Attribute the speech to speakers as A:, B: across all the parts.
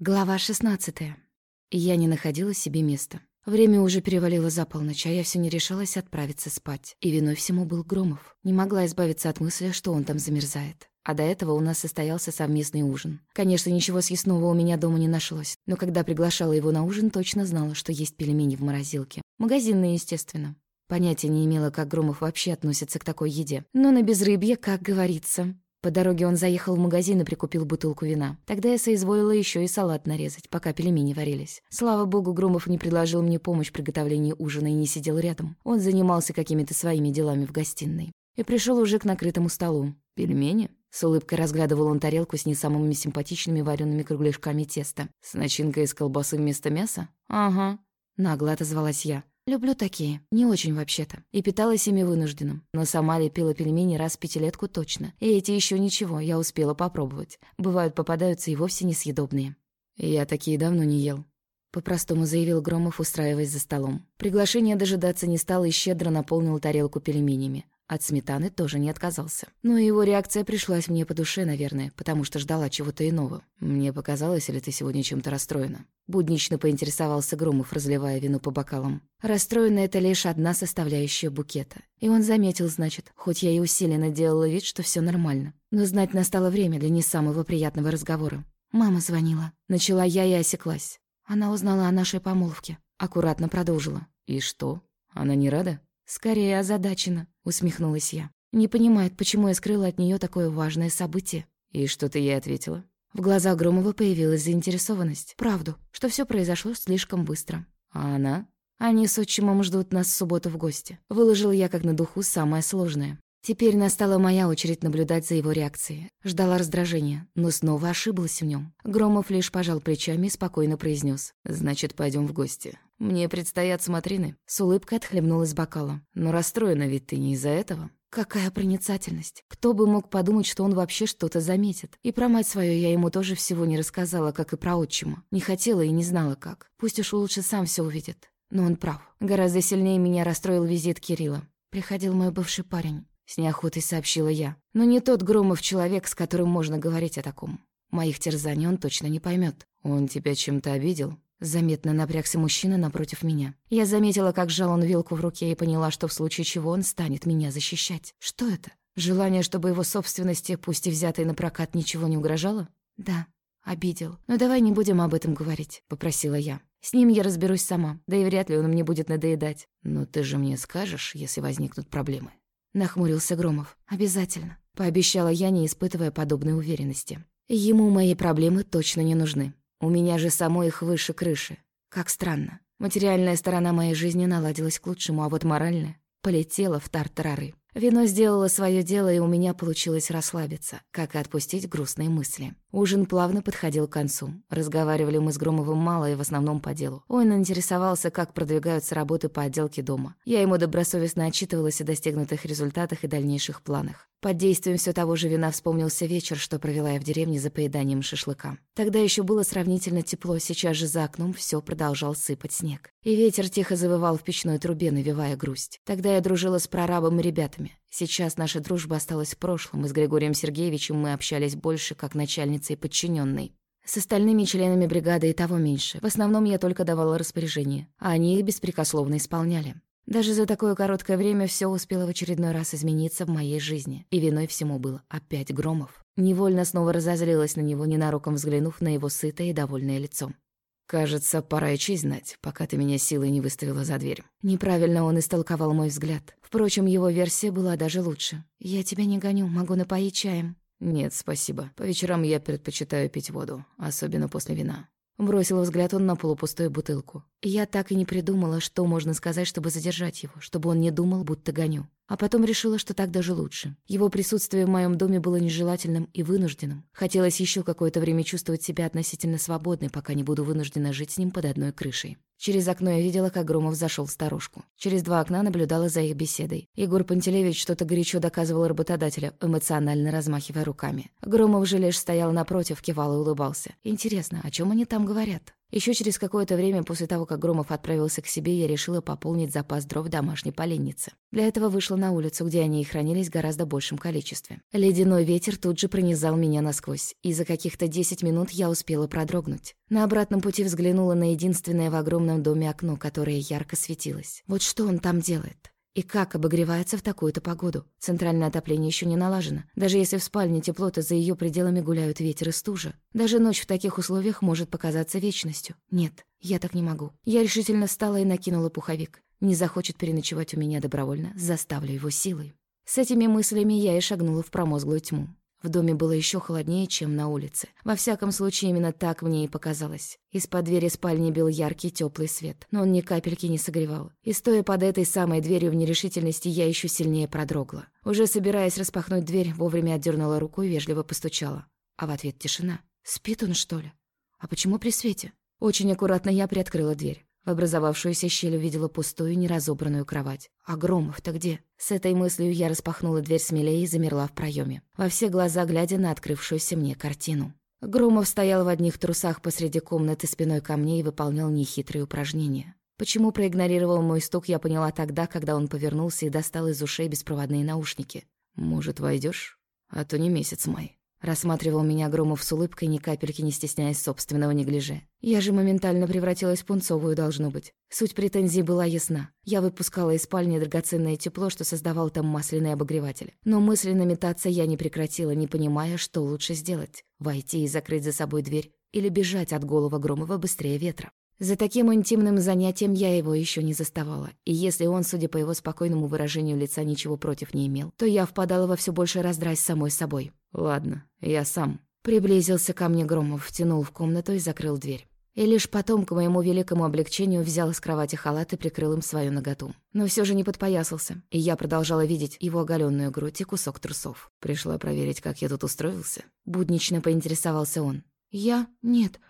A: Глава 16. Я не находила себе места. Время уже перевалило за полночь, а я все не решалась отправиться спать. И виной всему был Громов. Не могла избавиться от мысли, что он там замерзает. А до этого у нас состоялся совместный ужин. Конечно, ничего съестного у меня дома не нашлось, но когда приглашала его на ужин, точно знала, что есть пельмени в морозилке. Магазинные, естественно. Понятия не имела, как Громов вообще относится к такой еде. Но на безрыбье, как говорится. По дороге он заехал в магазин и прикупил бутылку вина. Тогда я соизволила еще и салат нарезать, пока пельмени варились. Слава богу, Громов не предложил мне помощь в приготовлении ужина и не сидел рядом. Он занимался какими-то своими делами в гостиной. И пришел уже к накрытому столу. «Пельмени?» С улыбкой разглядывал он тарелку с не самыми симпатичными вареными кругляшками теста. «С начинкой из колбасы вместо мяса?» «Ага», — нагло отозвалась я. Люблю такие. Не очень вообще-то. И питалась ими вынужденным. Но сама лепила пельмени раз в пятилетку точно. И эти еще ничего, я успела попробовать. Бывают попадаются и вовсе несъедобные. Я такие давно не ел. По-простому заявил Громов, устраиваясь за столом. Приглашение дожидаться не стал и щедро наполнил тарелку пельменями. От сметаны тоже не отказался. Но его реакция пришлась мне по душе, наверное, потому что ждала чего-то иного. «Мне показалось, или ты сегодня чем-то расстроена?» Буднично поинтересовался Громов, разливая вино по бокалам. Расстроена это лишь одна составляющая букета. И он заметил, значит, хоть я и усиленно делала вид, что все нормально. Но знать настало время для не самого приятного разговора. «Мама звонила». Начала я и осеклась. Она узнала о нашей помолвке. Аккуратно продолжила. «И что? Она не рада?» «Скорее озадачена», — усмехнулась я. «Не понимает, почему я скрыла от нее такое важное событие». «И что ты ей ответила?» В глазах Громова появилась заинтересованность. Правду, что все произошло слишком быстро. «А она?» «Они с отчимом ждут нас в субботу в гости». Выложил я как на духу самое сложное. Теперь настала моя очередь наблюдать за его реакцией. Ждала раздражения, но снова ошиблась в нем. Громов лишь пожал плечами и спокойно произнес: «Значит, пойдем в гости. Мне предстоят смотрины. С улыбкой отхлебнул из бокала. Но расстроена ведь ты не из-за этого. Какая проницательность. Кто бы мог подумать, что он вообще что-то заметит. И про мать свою я ему тоже всего не рассказала, как и про отчима. Не хотела и не знала как. Пусть уж лучше сам все увидит. Но он прав. Гораздо сильнее меня расстроил визит Кирилла. Приходил мой бывший парень. С неохотой сообщила я. Но не тот Громов человек, с которым можно говорить о таком. Моих терзаний он точно не поймет. Он тебя чем-то обидел? Заметно напрягся мужчина напротив меня. Я заметила, как сжал он вилку в руке и поняла, что в случае чего он станет меня защищать. Что это? Желание, чтобы его собственности, пусть и взятой на прокат, ничего не угрожало? Да, обидел. Но давай не будем об этом говорить, попросила я. С ним я разберусь сама, да и вряд ли он мне будет надоедать. Но ты же мне скажешь, если возникнут проблемы. Нахмурился Громов. Обязательно. Пообещала я, не испытывая подобной уверенности. Ему мои проблемы точно не нужны. У меня же самой их выше крыши. Как странно. Материальная сторона моей жизни наладилась к лучшему, а вот моральная полетела в тартарары. Вино сделало свое дело, и у меня получилось расслабиться, как и отпустить грустные мысли. Ужин плавно подходил к концу. Разговаривали мы с Громовым мало и в основном по делу. Он интересовался, как продвигаются работы по отделке дома. Я ему добросовестно отчитывалась о достигнутых результатах и дальнейших планах. Под действием все того же вина вспомнился вечер, что провела я в деревне за поеданием шашлыка. Тогда еще было сравнительно тепло, сейчас же за окном все продолжал сыпать снег. И ветер тихо завывал в печной трубе, навевая грусть. Тогда я дружила с прорабом и ребятами. Сейчас наша дружба осталась в прошлом, и с Григорием Сергеевичем мы общались больше как начальница и подчиненный. С остальными членами бригады и того меньше. В основном я только давала распоряжения, а они их беспрекословно исполняли. Даже за такое короткое время все успело в очередной раз измениться в моей жизни, и виной всему было опять Громов. Невольно снова разозлилась на него, ненароком взглянув на его сытое и довольное лицо. «Кажется, пора и честь знать, пока ты меня силой не выставила за дверь». Неправильно он истолковал мой взгляд. Впрочем, его версия была даже лучше. «Я тебя не гоню, могу напоить чаем». «Нет, спасибо. По вечерам я предпочитаю пить воду, особенно после вина. Бросил взгляд он на полупустую бутылку. Я так и не придумала, что можно сказать, чтобы задержать его, чтобы он не думал, будто гоню. А потом решила, что так даже лучше. Его присутствие в моем доме было нежелательным и вынужденным. Хотелось еще какое-то время чувствовать себя относительно свободной, пока не буду вынуждена жить с ним под одной крышей. Через окно я видела, как Громов зашел в сторожку. Через два окна наблюдала за их беседой. Егор Пантелеевич что-то горячо доказывал работодателю, эмоционально размахивая руками. Громов же лишь стоял напротив, кивал и улыбался. Интересно, о чем они там говорят? Еще через какое-то время после того, как Громов отправился к себе, я решила пополнить запас дров в домашней поленнице. Для этого вышла на улицу, где они и хранились в гораздо большем количестве. Ледяной ветер тут же пронизал меня насквозь, и за каких-то 10 минут я успела продрогнуть. На обратном пути взглянула на единственное в огромном доме окно, которое ярко светилось. Вот что он там делает? И как обогревается в такую-то погоду? Центральное отопление еще не налажено. Даже если в спальне тепло, то за ее пределами гуляют ветер и стужа. Даже ночь в таких условиях может показаться вечностью. Нет, я так не могу. Я решительно встала и накинула пуховик. Не захочет переночевать у меня добровольно, заставлю его силой. С этими мыслями я и шагнула в промозглую тьму. В доме было еще холоднее, чем на улице. Во всяком случае, именно так мне и показалось. Из-под двери спальни бил яркий теплый свет, но он ни капельки не согревал. И стоя под этой самой дверью в нерешительности, я еще сильнее продрогла. Уже собираясь распахнуть дверь, вовремя отдернула руку и вежливо постучала. А в ответ тишина. Спит он, что ли? А почему при свете? Очень аккуратно я приоткрыла дверь. В образовавшуюся щель увидела пустую, неразобранную кровать. А Громов-то где? С этой мыслью я распахнула дверь смелее и замерла в проеме, во все глаза глядя на открывшуюся мне картину. Громов стоял в одних трусах посреди комнаты спиной ко мне и выполнял нехитрые упражнения. Почему проигнорировал мой стук, я поняла тогда, когда он повернулся и достал из ушей беспроводные наушники. «Может, войдешь? А то не месяц май». Рассматривал меня Громов с улыбкой, ни капельки не стесняясь собственного неглиже. Я же моментально превратилась в пунцовую, должно быть. Суть претензий была ясна. Я выпускала из спальни драгоценное тепло, что создавал там масляный обогреватель. Но мысленно метаться я не прекратила, не понимая, что лучше сделать. Войти и закрыть за собой дверь или бежать от голого Громова быстрее ветра. За таким интимным занятием я его еще не заставала, и если он, судя по его спокойному выражению лица, ничего против не имел, то я впадала во все больше раздрай с самой собой. «Ладно, я сам». Приблизился ко мне Громов, втянул в комнату и закрыл дверь. И лишь потом, к моему великому облегчению, взял с кровати халат и прикрыл им свою наготу. Но все же не подпоясался, и я продолжала видеть его оголенную грудь и кусок трусов. Пришла проверить, как я тут устроился. Буднично поинтересовался он. «Я? Нет.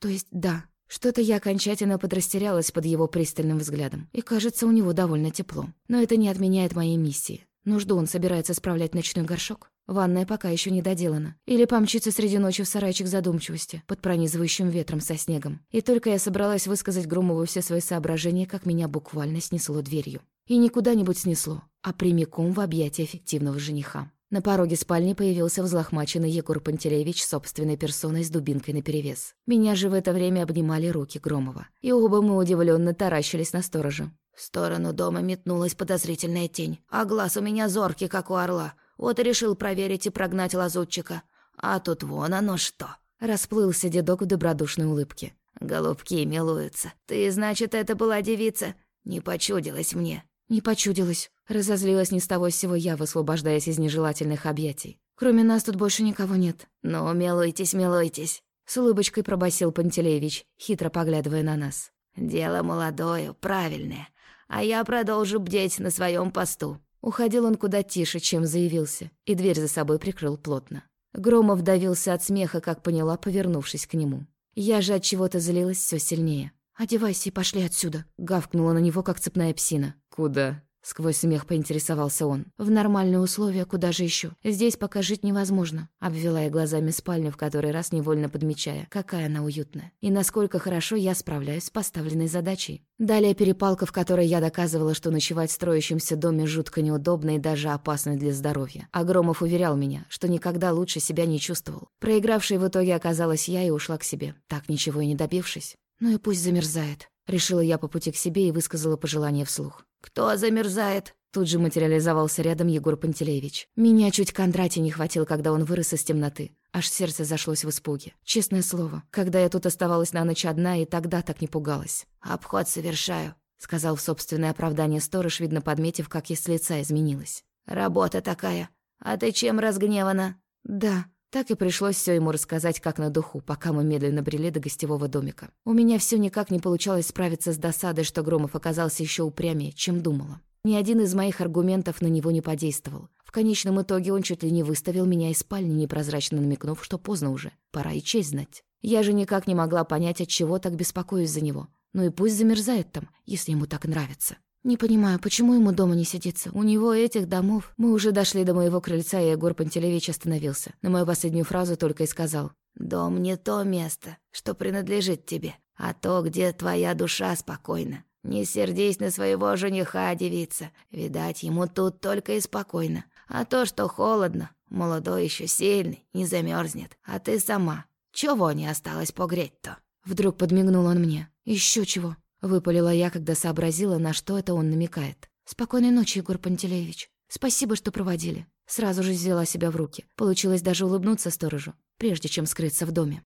A: То есть да». Что-то я окончательно подрастерялась под его пристальным взглядом, и кажется, у него довольно тепло. Но это не отменяет моей миссии. Нужду он собирается справлять ночной горшок. Ванная пока еще не доделана. Или помчится среди ночи в сарайчик задумчивости, под пронизывающим ветром со снегом. И только я собралась высказать Громову все свои соображения, как меня буквально снесло дверью. И не куда-нибудь снесло, а прямиком в объятия эффективного жениха. На пороге спальни появился взлохмаченный Егор Пантелеевич собственной персоной с дубинкой наперевес. Меня же в это время обнимали руки Громова. И оба мы удивленно таращились на сторожа.
B: В сторону дома метнулась подозрительная тень, а глаз у меня зоркий, как у орла. Вот и решил проверить и прогнать лазутчика. А тут вон оно что.
A: Расплылся дедок в добродушной улыбке.
B: Голубки милуются. Ты, значит, это была девица? Не почудилась мне.
A: Не почудилась. Разозлилась ни с того сего я, высвобождаясь из нежелательных объятий. Кроме нас тут больше никого нет.
B: Ну, милуйтесь, милуйтесь.
A: С улыбочкой пробасил Пантелеевич, хитро поглядывая на нас.
B: «Дело молодое, правильное, а я продолжу бдеть на своем посту».
A: Уходил он куда тише, чем заявился, и дверь за собой прикрыл плотно. Громов давился от смеха, как поняла, повернувшись к нему. Я же от чего-то залилась все сильнее. «Одевайся и пошли отсюда», — гавкнула на него, как цепная псина.
C: «Куда?»
A: Сквозь смех поинтересовался он. «В нормальные условия, куда же еще? Здесь пока жить невозможно», — обвела я глазами спальню, в который раз невольно подмечая, какая она уютная. И насколько хорошо я справляюсь с поставленной задачей. Далее перепалка, в которой я доказывала, что ночевать в строящемся доме жутко неудобно и даже опасно для здоровья. Агромов уверял меня, что никогда лучше себя не чувствовал. Проигравшей в итоге оказалась я и ушла к себе, так ничего и не добившись. Ну и пусть замерзает. Решила я по пути к себе и высказала пожелание вслух.
B: «Кто замерзает?»
A: Тут же материализовался рядом Егор Пантелеевич. Меня чуть Кондратий не хватил, когда он вырос из темноты. Аж сердце зашлось в испуге. Честное слово, когда я тут оставалась на ночь одна, и тогда так не пугалась.
B: «Обход совершаю», —
A: сказал в собственное оправдание сторож, видно подметив, как из лица изменилась.
B: «Работа такая. А ты чем разгневана?»
A: «Да», так и пришлось все ему рассказать как на духу, пока мы медленно брели до гостевого домика. У меня все никак не получалось справиться с досадой, что Громов оказался еще упрямее, чем думала. Ни один из моих аргументов на него не подействовал. В конечном итоге он чуть ли не выставил меня из спальни, непрозрачно намекнув, что поздно уже, пора и честь знать. Я же никак не могла понять, от чего так беспокоюсь за него. Ну и пусть замерзает там, если ему так нравится. «Не понимаю, почему ему дома не сидится? У него этих домов...» Мы уже дошли до моего крыльца, и Егор Пантелеевич остановился. На мою последнюю фразу только и сказал.
B: «Дом не то место, что принадлежит тебе. а то, где твоя душа спокойна. Не сердись на своего жениха, девица. Видать, ему тут только и спокойно. А то, что холодно, молодой еще сильный, не замерзнет. А ты сама. Чего не осталось погреть-то?»
A: Вдруг подмигнул он мне. Еще чего?» Выпалила я, когда сообразила, на что это он намекает. «Спокойной ночи, Егор Пантелеевич. Спасибо, что проводили». Сразу же взяла себя в руки. Получилось даже улыбнуться сторожу, прежде чем скрыться в доме.